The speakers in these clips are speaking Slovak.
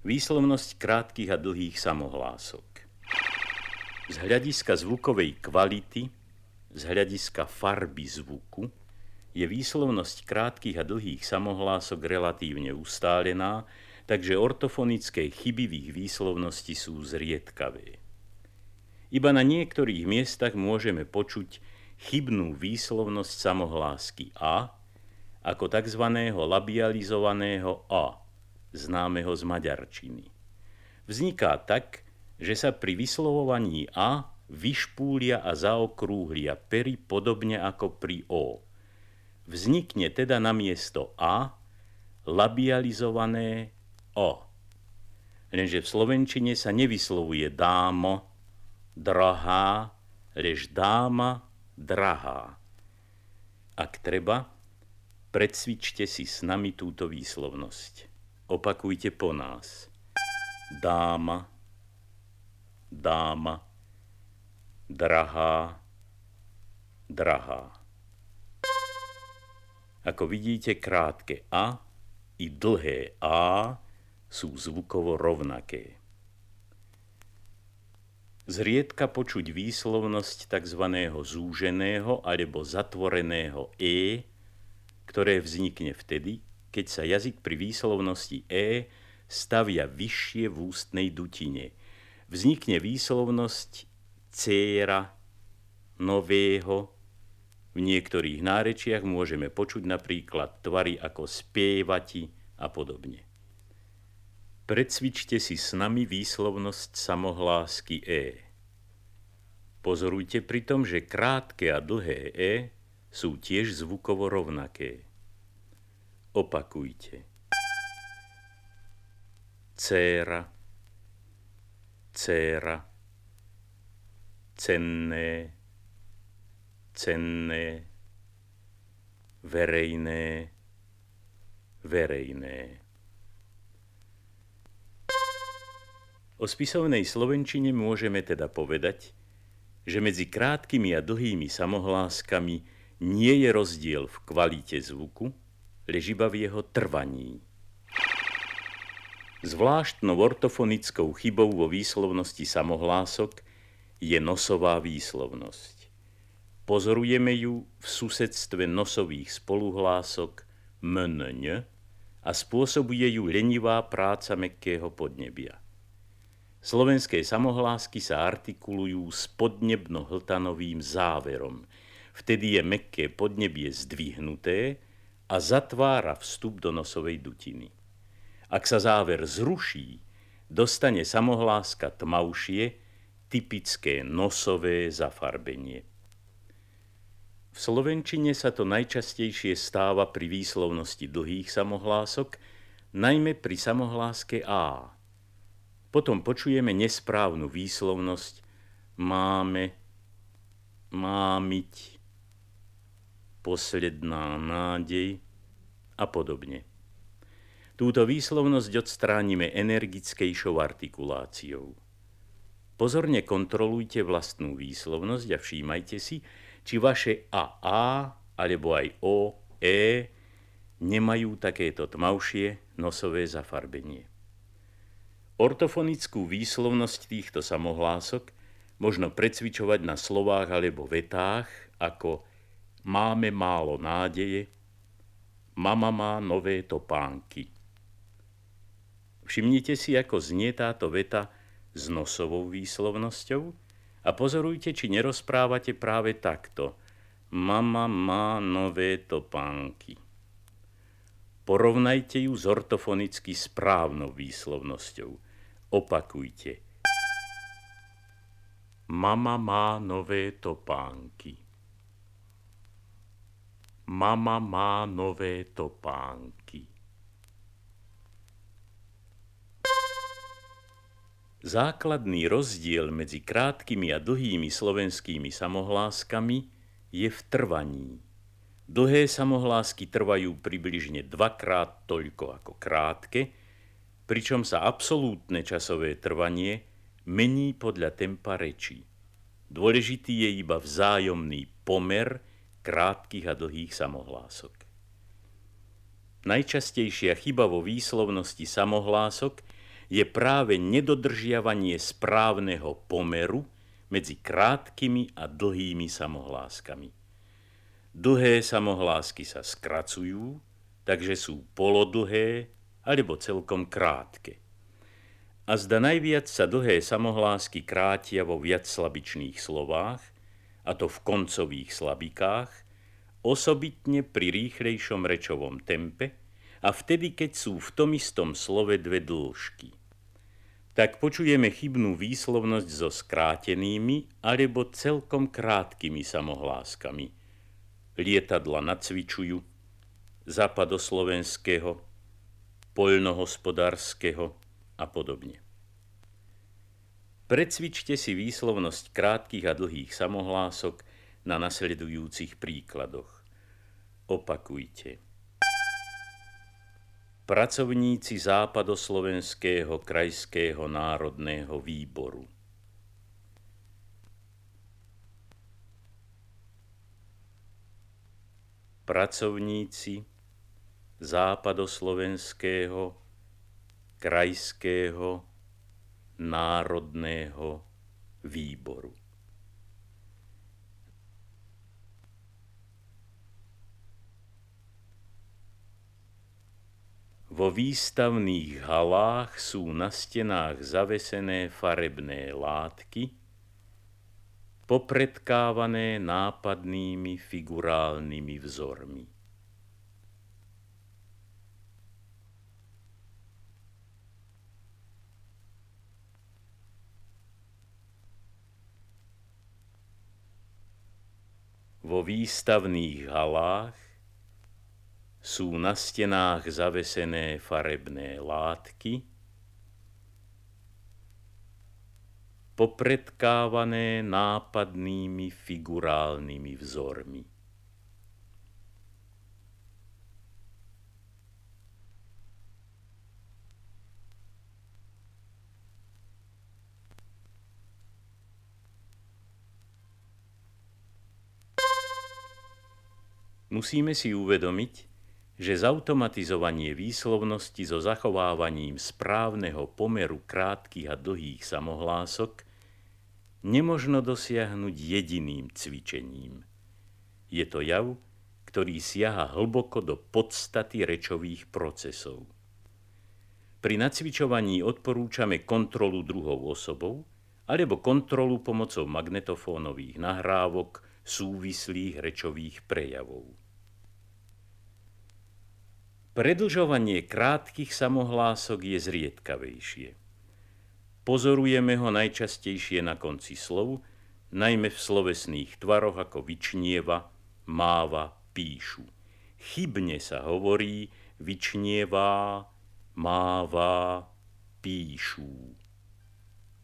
Výslovnosť krátkých a dlhých samohlások. Z hľadiska zvukovej kvality, z hľadiska farby zvuku, je výslovnosť krátkých a dlhých samohlások relatívne ustálená, takže ortofonické chybivých výslovnosti sú zriedkavé. Iba na niektorých miestach môžeme počuť chybnú výslovnosť samohlásky a ako tzv. labializovaného a známeho z maďarčiny. Vzniká tak, že sa pri vyslovovaní A vyšpúlia a zaokrúhlia pery podobne ako pri O. Vznikne teda na miesto A labializované O. Lenže v slovenčine sa nevyslovuje dámo, drahá, lež dáma, drahá. Ak treba, predsvičte si s nami túto výslovnosť. Opakujte po nás. Dáma, dáma, drahá, drahá. Ako vidíte, krátke a i dlhé a sú zvukovo rovnaké. Zriedka počuť výslovnosť tzv. zúženého alebo zatvoreného e, ktoré vznikne vtedy, keď sa jazyk pri výslovnosti e stavia vyššie v ústnej dutine. Vznikne výslovnosť céra, nového. V niektorých nárečiach môžeme počuť napríklad tvary ako spievati a podobne. Predsvičte si s nami výslovnosť samohlásky E. Pozorujte pritom, že krátke a dlhé E sú tiež zvukovo rovnaké. Opakujte. Céra, céra, cenné, cenné, verejné, verejné. O spisovnej slovenčine môžeme teda povedať, že medzi krátkými a dlhými samohláskami nie je rozdiel v kvalite zvuku, lež iba v jeho trvaní. Zvláštnou ortofonickou chybou vo výslovnosti samohlások je nosová výslovnosť. Pozorujeme ju v susedstve nosových spoluhlások mnň a spôsobuje ju lenivá práca mekkého podnebia. Slovenské samohlásky sa artikulujú s podnebno-hltanovým záverom. Vtedy je mekké podnebie zdvihnuté, a zatvára vstup do nosovej dutiny. Ak sa záver zruší, dostane samohláska tmavšie, typické nosové zafarbenie. V slovenčine sa to najčastejšie stáva pri výslovnosti dlhých samohlások, najmä pri samohláske A. Potom počujeme nesprávnu výslovnosť máme, mámiť, posledná nádej a podobne. Túto výslovnosť odstránime energickejšou artikuláciou. Pozorne kontrolujte vlastnú výslovnosť a všímajte si, či vaše AA alebo aj O, E nemajú takéto tmavšie nosové zafarbenie. Ortofonickú výslovnosť týchto samohlások možno precvičovať na slovách alebo vetách ako Máme málo nádeje, mama má nové topánky. Všimnite si, ako znie táto veta s nosovou výslovnosťou a pozorujte, či nerozprávate práve takto. Mama má nové topánky. Porovnajte ju s ortofonicky správnou výslovnosťou. Opakujte. Mama má nové topánky. Mama má nové topánky. Základný rozdiel medzi krátkými a dlhými slovenskými samohláskami je v trvaní. Dlhé samohlásky trvajú približne dvakrát toľko ako krátke, pričom sa absolútne časové trvanie mení podľa tempa rečí. Dôležitý je iba vzájomný pomer krátkých a dlhých samohlások. Najčastejšia chyba vo výslovnosti samohlások je práve nedodržiavanie správneho pomeru medzi krátkými a dlhými samohláskami. Dlhé samohlásky sa skracujú, takže sú polodlhé alebo celkom krátke. A zda najviac sa dlhé samohlásky krátia vo viac slabičných slovách, a to v koncových slabikách, osobitne pri rýchlejšom rečovom tempe a vtedy, keď sú v tom istom slove dve dĺžky. Tak počujeme chybnú výslovnosť so skrátenými alebo celkom krátkými samohláskami. Lietadla nacvičujú, západoslovenského, poľnohospodárskeho, a podobne. Precvičte si výslovnosť krátkých a dlhých samohlások na nasledujúcich príkladoch. Opakujte. Pracovníci Západoslovenského krajského národného výboru. Pracovníci Západoslovenského krajského národného výboru. Vo výstavných halách sú na stenách zavesené farebné látky, popredkávané nápadnými figurálnymi vzormi. Vo výstavných halách sú na stenách zavesené farebné látky, popredkávané nápadnými figurálnymi vzormi. Musíme si uvedomiť, že zautomatizovanie výslovnosti so zachovávaním správneho pomeru krátkých a dlhých samohlások nemožno dosiahnuť jediným cvičením. Je to jav, ktorý siaha hlboko do podstaty rečových procesov. Pri nacvičovaní odporúčame kontrolu druhou osobou alebo kontrolu pomocou magnetofónových nahrávok súvislých rečových prejavov. Predlžovanie krátkých samohlások je zriedkavejšie. Pozorujeme ho najčastejšie na konci slov, najmä v slovesných tvaroch ako vyčnieva, máva, píšu. Chybne sa hovorí vyčnieva, máva, píšu.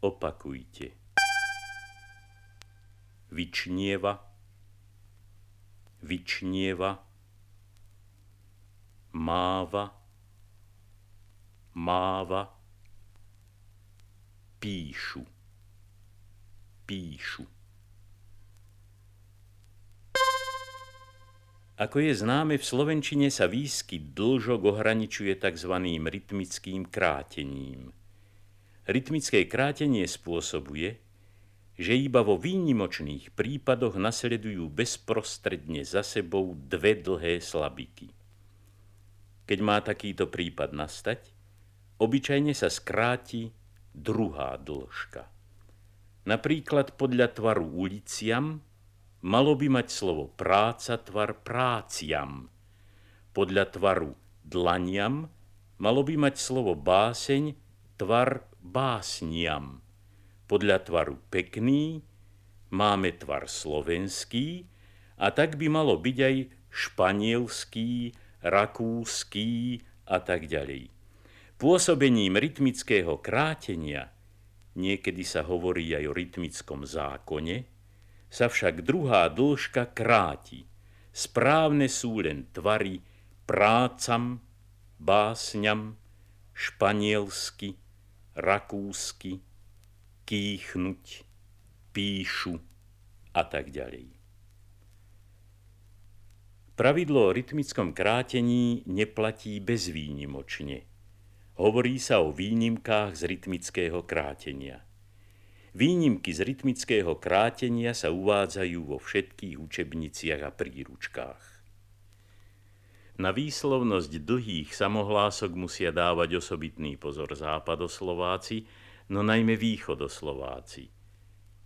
Opakujte. Vyčnieva, vyčnieva, máva, máva, píšu, píšu. Ako je známe, v slovenčine sa výskyt dlžok ohraničuje tzv. rytmickým krátením. Rytmické krátenie spôsobuje, že iba vo výnimočných prípadoch nasledujú bezprostredne za sebou dve dlhé slabiky. Keď má takýto prípad nastať, obyčajne sa skráti druhá dĺžka. Napríklad podľa tvaru uliciam malo by mať slovo práca tvar práciam. Podľa tvaru dlaniam malo by mať slovo báseň tvar básniam. Podľa tvaru pekný máme tvar slovenský a tak by malo byť aj španielský, rakúsky a tak ďalej. Pôsobením rytmického krátenia, niekedy sa hovorí aj o rytmickom zákone, sa však druhá dĺžka kráti. Správne sú len tvary prácam, básňam, španielsky, rakúsky, kýchnuť, píšu a tak ďalej. Pravidlo o rytmickom krátení neplatí bezvýnimočne. Hovorí sa o výnimkách z rytmického krátenia. Výnimky z rytmického krátenia sa uvádzajú vo všetkých učebniciach a príručkách. Na výslovnosť dlhých samohlások musia dávať osobitný pozor západoslováci, no najmä východoslováci.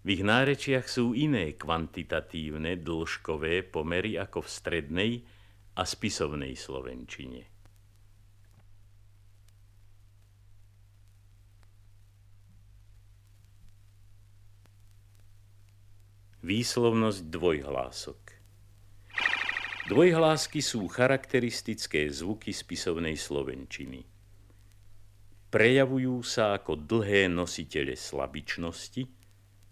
V ich nárečiach sú iné kvantitatívne, dĺžkové pomery ako v strednej a spisovnej slovenčine. Výslovnosť dvojhlások Dvojhlásky sú charakteristické zvuky spisovnej slovenčiny. Prejavujú sa ako dlhé nositele slabičnosti,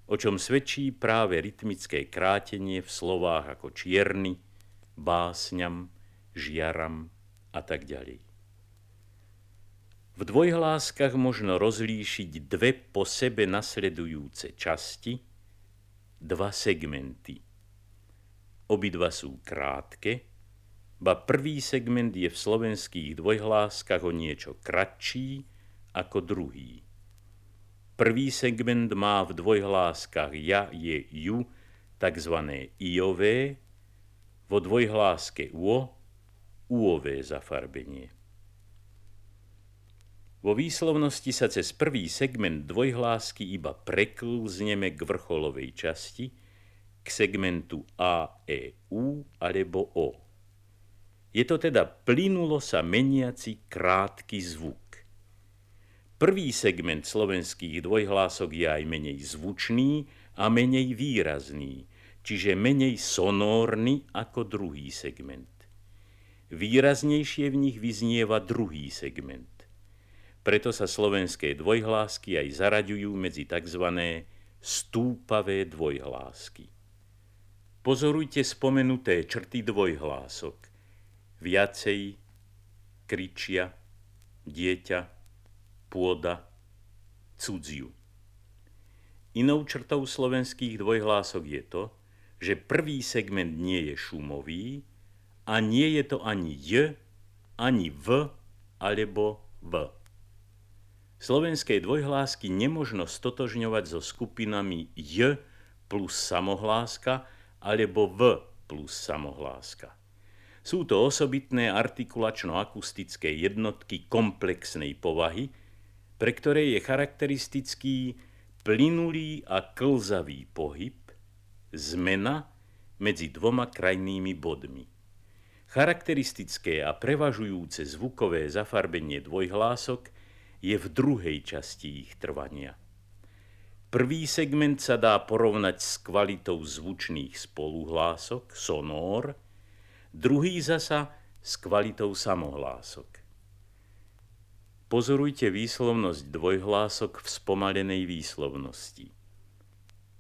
o čom svedčí práve rytmické krátenie v slovách ako čierny, básňam, žiaram a tak ďalej. V dvojhláskach možno rozlíšiť dve po sebe nasledujúce časti – dva segmenty. Obidva sú krátke, ba prvý segment je v slovenských dvojhláskach o niečo kratší ako druhý. Prvý segment má v dvojhláskach ja, je, ju, takzvané iové, vo dvojhláske uo, uové zafarbenie. Vo výslovnosti sa cez prvý segment dvojhlásky iba preklzneme k vrcholovej časti, k segmentu A, E, U alebo O. Je to teda plynulo sa meniaci krátky zvuk. Prvý segment slovenských dvojhlások je aj menej zvučný a menej výrazný, čiže menej sonórny ako druhý segment. Výraznejšie v nich vyznieva druhý segment. Preto sa slovenské dvojhlásky aj zaraďujú medzi tzv. stúpavé dvojhlásky. Pozorujte spomenuté črty dvojhlások. Viacej, kričia, dieťa, pôda, cudziu. Inou črtou slovenských dvojhlások je to, že prvý segment nie je šumový a nie je to ani j, ani v alebo v. Slovenské dvojhlásky nemožno stotožňovať so skupinami J plus samohláska alebo V plus samohláska. Sú to osobitné artikulačno-akustické jednotky komplexnej povahy, pre ktoré je charakteristický plynulý a klzavý pohyb, zmena medzi dvoma krajnými bodmi. Charakteristické a prevažujúce zvukové zafarbenie dvojhlások – je v druhej časti ich trvania. Prvý segment sa dá porovnať s kvalitou zvučných spoluhlások, sonór, druhý zasa s kvalitou samohlások. Pozorujte výslovnosť dvojhlások v spomalenej výslovnosti.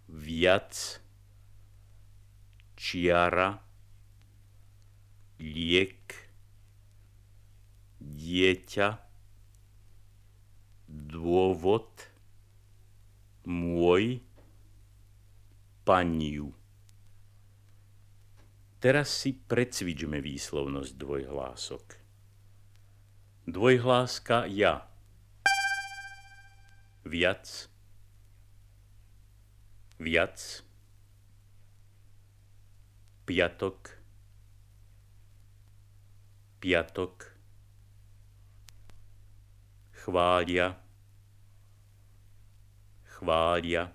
Viac, čiara, liek, dieťa, dôvod môj paniu. Teraz si precvičme výslovnosť dvojhlások. Dvojhláska ja. Viac. Viac. Piatok. Piatok chvália, chvália,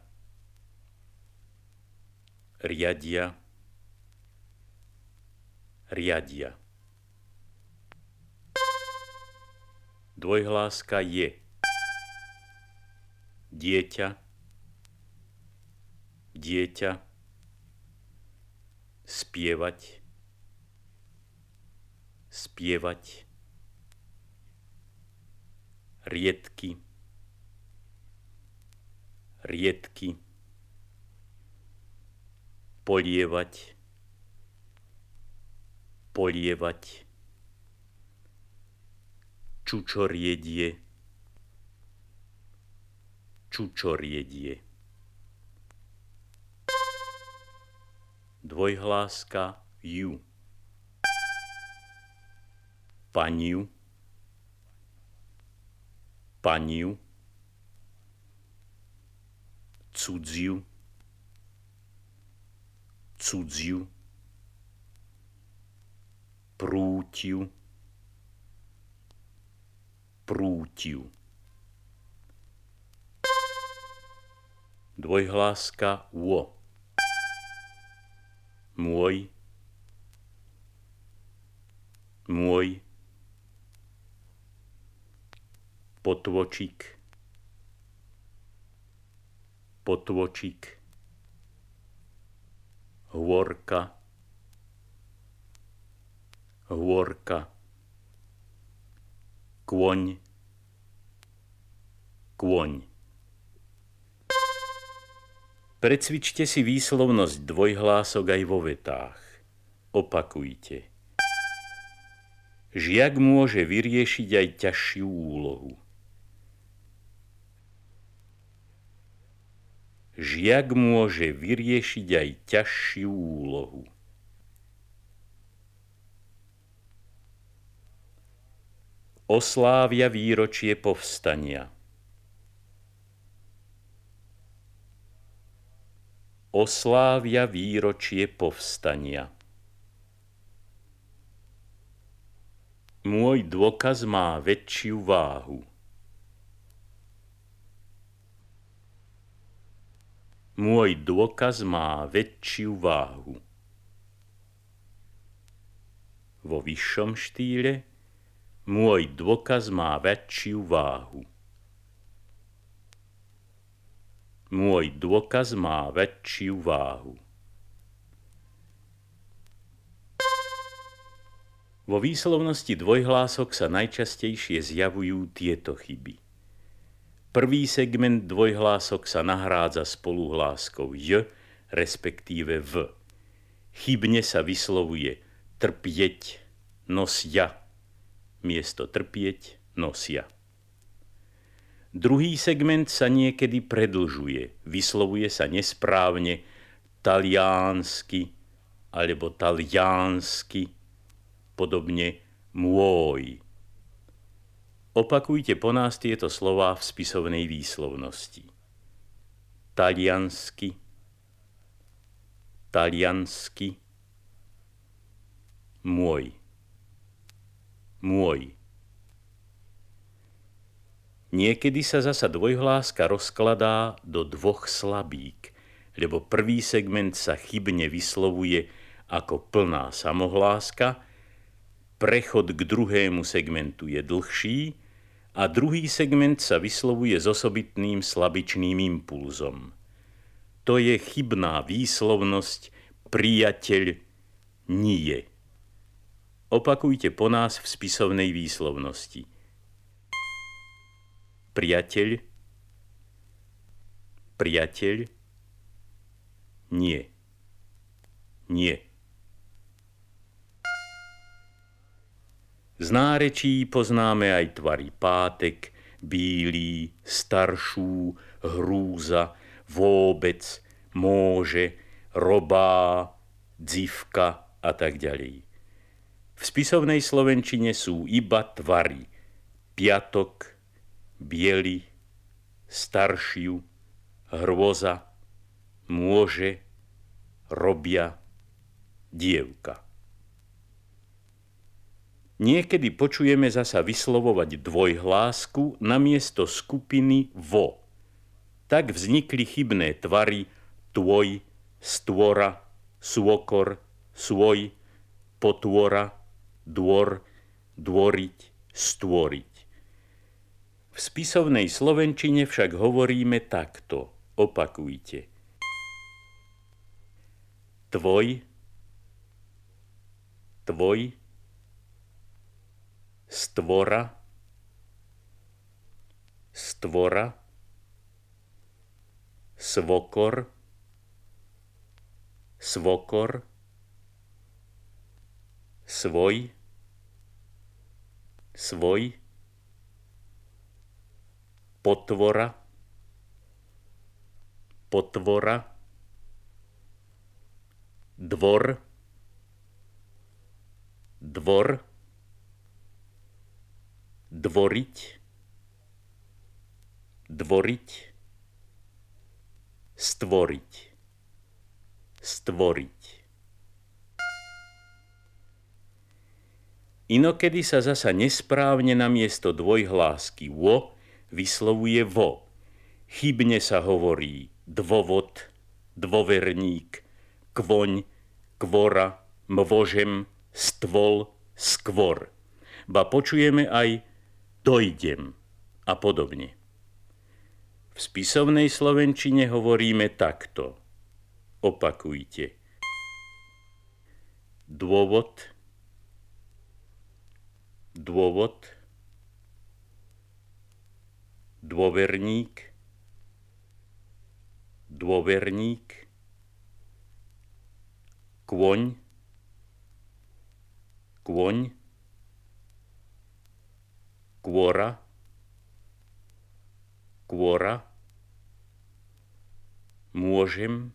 riadia, riadia. Dvojhláska je. Dieťa, dieťa, spievať, spievať, riedky, riedky, polievať, polievať, čučoriedie, čučoriedie. Dvojhláska ju. Paniu, paniu, cudziu, cudziu, prútiu, prútiu. Dvojhláska wo. Môj, môj, potvočík, potvočík, hôrka, hôrka, kôň, kôň. Precvičte si výslovnosť dvojhlások aj vo vetách. Opakujte. Žiak môže vyriešiť aj ťažšiu úlohu. Žiak môže vyriešiť aj ťažšiu úlohu. Oslávia výročie povstania. oslávia výročie povstania. Môj dôkaz má väčšiu váhu. Môj dôkaz má väčšiu váhu. Vo vyššom štýle môj dôkaz má väčšiu váhu. Môj dôkaz má väčšiu váhu. Vo výslovnosti dvojhlások sa najčastejšie zjavujú tieto chyby. Prvý segment dvojhlások sa nahrádza spoluhláskou j, respektíve v. Chybne sa vyslovuje trpieť, nosia, miesto trpieť, nosia. Druhý segment sa niekedy predlžuje, vyslovuje sa nesprávne taliánsky alebo taliánsky, podobne môj. Opakujte po nás tieto slová v spisovnej výslovnosti. Taliansky, taliansky, môj, môj. Niekedy sa zasa dvojhláska rozkladá do dvoch slabík, lebo prvý segment sa chybne vyslovuje ako plná samohláska, prechod k druhému segmentu je dlhší a druhý segment sa vyslovuje s osobitným slabičným impulzom. To je chybná výslovnosť priateľ nie. Opakujte po nás v spisovnej výslovnosti – priateľ, priateľ, nie, nie. Z nárečí poznáme aj tvary pátek, bílý, staršú, hrúza, vôbec, môže, robá, dzivka a tak ďalej. V spisovnej slovenčine sú iba tvary. Piatok, biely, staršiu, hrôza, môže, robia, dievka. Niekedy počujeme zasa vyslovovať dvojhlásku namiesto skupiny vo. Tak vznikli chybné tvary tvoj, stvora, svokor, svoj, potvora, dvor, dvoriť, stvoriť. V spisovnej slovenčine však hovoríme takto. Opakujte. Tvoj, tvoj, stvora, stvora, svokor, svokor, svoj, svoj, potvora, potvora, dvor, dvor, dvoriť, dvoriť, stvoriť, stvoriť. Inokedy sa zasa nesprávne na miesto dvojhlásky wo vyslovuje vo. Chybne sa hovorí dvovod, dvoverník, kvoň, kvora, mvožem, stvol, skvor. Ba počujeme aj dojdem a podobne. V spisovnej slovenčine hovoríme takto. Opakujte. Dôvod, dôvod, dôverník, dôverník, kôň, kôň, kôra, kôra, môžem,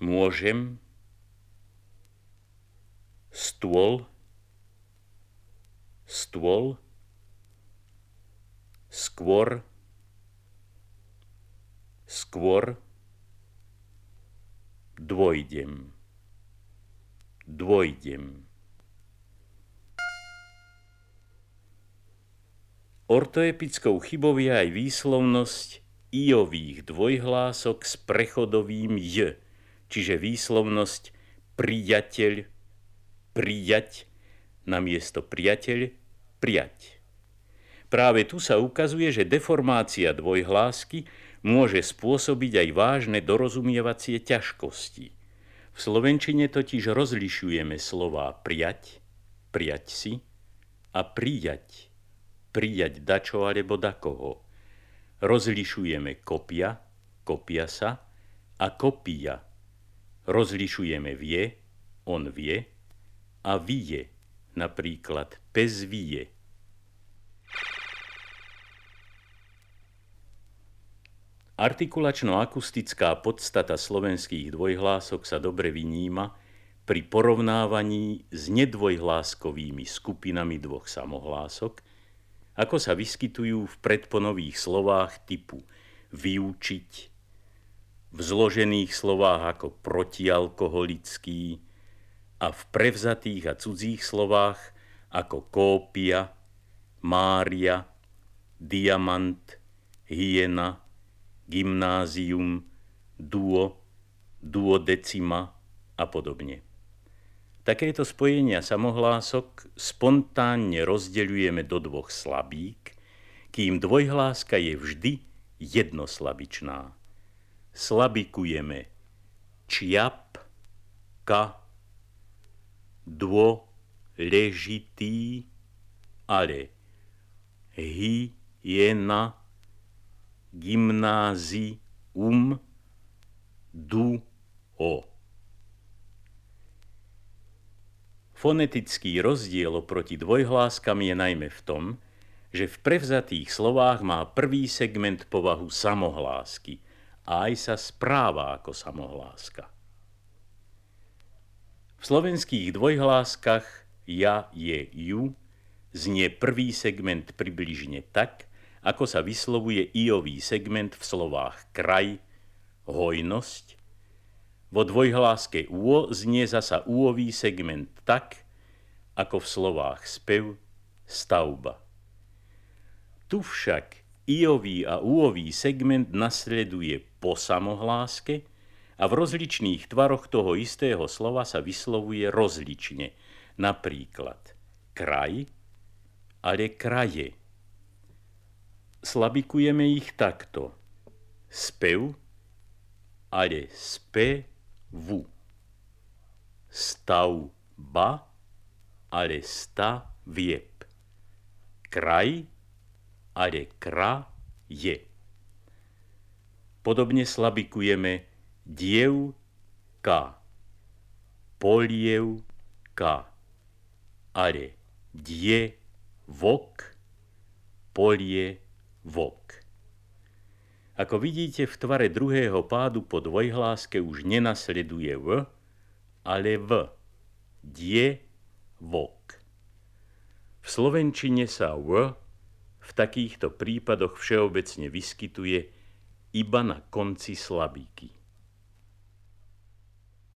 môžem, stôl, stôl, skôr, skôr, dvojdem, dvojdem. Ortoepickou chybou je aj výslovnosť iových dvojhlások s prechodovým j, čiže výslovnosť priateľ, prijať, namiesto priateľ, prijať. Práve tu sa ukazuje, že deformácia dvojhlásky môže spôsobiť aj vážne dorozumievacie ťažkosti. V slovenčine totiž rozlišujeme slová prijať, prijať si a prijať, prijať dačo alebo dakoho. Rozlišujeme kopia, kopia sa a kopia. Rozlišujeme vie, on vie a vie, napríklad pes vie. Artikulačno-akustická podstata slovenských dvojhlások sa dobre vyníma pri porovnávaní s nedvojhláskovými skupinami dvoch samohlások, ako sa vyskytujú v predponových slovách typu vyučiť, v zložených slovách ako protialkoholický a v prevzatých a cudzích slovách ako kópia, mária, diamant, hyena, gymnázium, duo, duodecima a podobne. Takéto spojenia samohlások spontánne rozdeľujeme do dvoch slabík, kým dvojhláska je vždy jednoslabičná. Slabikujeme čiap, ka, ležitý, ale hyena, gymnázium duo. Fonetický rozdiel oproti dvojhláskam je najmä v tom, že v prevzatých slovách má prvý segment povahu samohlásky a aj sa správa ako samohláska. V slovenských dvojhláskach ja je ju znie prvý segment približne tak, ako sa vyslovuje iový segment v slovách kraj, hojnosť. Vo dvojhláske úo znie zasa úový segment tak, ako v slovách spev, stavba. Tu však iový a úový segment nasleduje po samohláske a v rozličných tvaroch toho istého slova sa vyslovuje rozlične. Napríklad kraj, ale kraje slabikujeme ich takto. Spev, ale spevu. Stavba, ale stavieb. Kraj, ale kraje. Podobne slabikujeme dievka, polievka, dievok, polie vok. Ako vidíte, v tvare druhého pádu po dvojhláske už nenasleduje v, ale v. Die, vok. V slovenčine sa v v takýchto prípadoch všeobecne vyskytuje iba na konci slabíky.